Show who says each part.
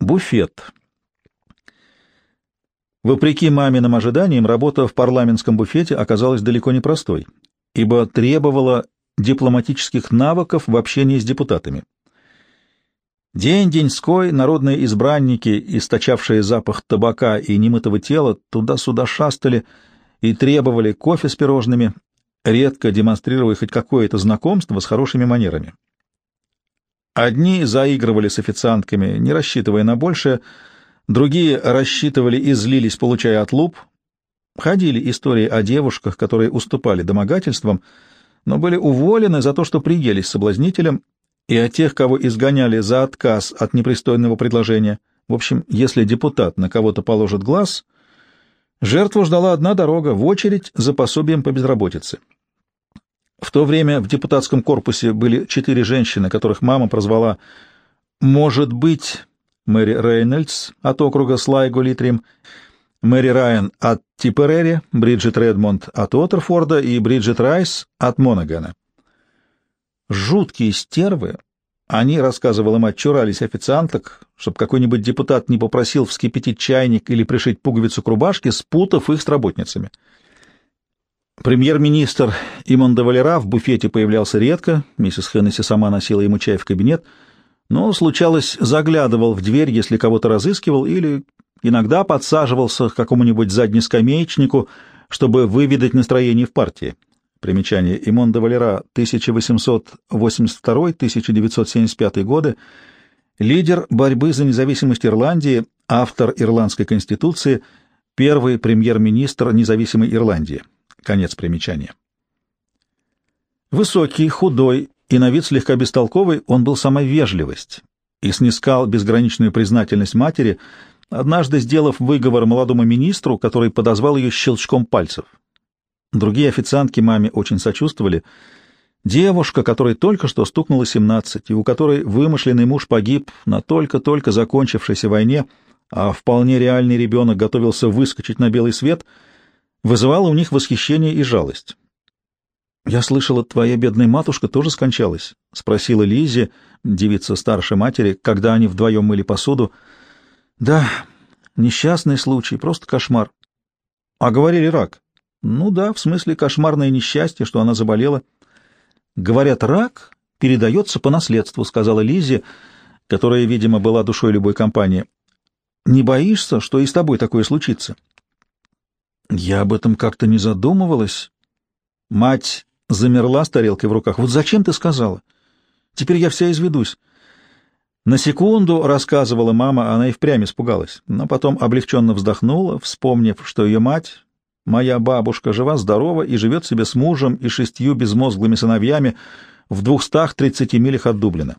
Speaker 1: Буфет. Вопреки маминым ожиданиям, работа в парламентском буфете оказалась далеко не простой, ибо требовала дипломатических навыков в общении с депутатами. День-деньской народные избранники, источавшие запах табака и немытого тела, туда-сюда шастали и требовали кофе с пирожными, редко демонстрируя хоть какое-то знакомство с хорошими манерами. Одни заигрывали с официантками, не рассчитывая на большее, другие рассчитывали и злились, получая отлуп. Ходили истории о девушках, которые уступали домогательствам, но были уволены за то, что приелись соблазнителям, и о тех, кого изгоняли за отказ от непристойного предложения. В общем, если депутат на кого-то положит глаз, жертву ждала одна дорога в очередь за пособием по безработице. В то время в депутатском корпусе были четыре женщины, которых мама прозвала «Может быть» Мэри Рейнольдс от округа Слайго-Литрим, Мэри Райан от Типерери, Бриджит Редмонд от Уотерфорда и Бриджит Райс от Монагана. Жуткие стервы, они, рассказывала мать, чурались официанток, чтобы какой-нибудь депутат не попросил вскипятить чайник или пришить пуговицу к рубашке, спутав их с работницами. Премьер-министр Имон де Валера в буфете появлялся редко, миссис Хеннесси сама носила ему чай в кабинет, но, случалось, заглядывал в дверь, если кого-то разыскивал, или иногда подсаживался к какому-нибудь заднескамеечнику, чтобы выведать настроение в партии. Примечание. Имон де Валера, 1882-1975 годы, лидер борьбы за независимость Ирландии, автор Ирландской конституции, первый премьер-министр независимой Ирландии. Конец примечания. Высокий, худой и на вид слегка бестолковый, он был сама вежливость и снискал безграничную признательность матери, однажды сделав выговор молодому министру, который подозвал ее щелчком пальцев. Другие официантки маме очень сочувствовали. Девушка, которой только что стукнуло 17, и у которой вымышленный муж погиб на только-только закончившейся войне, а вполне реальный ребенок готовился выскочить на белый свет — вызывало у них восхищение и жалость. «Я слышала, твоя бедная матушка тоже скончалась?» — спросила Лизи, девица старшей матери, когда они вдвоем мыли посуду. «Да, несчастный случай, просто кошмар». «А говорили рак?» «Ну да, в смысле кошмарное несчастье, что она заболела». «Говорят, рак передается по наследству», — сказала Лизи, которая, видимо, была душой любой компании. «Не боишься, что и с тобой такое случится?» Я об этом как-то не задумывалась. Мать замерла с тарелкой в руках. Вот зачем ты сказала? Теперь я вся изведусь. На секунду, рассказывала мама, она и впрямь испугалась, но потом облегченно вздохнула, вспомнив, что ее мать, моя бабушка, жива-здорова и живет себе с мужем и шестью безмозглыми сыновьями в двухстах тридцати милях от Дублина.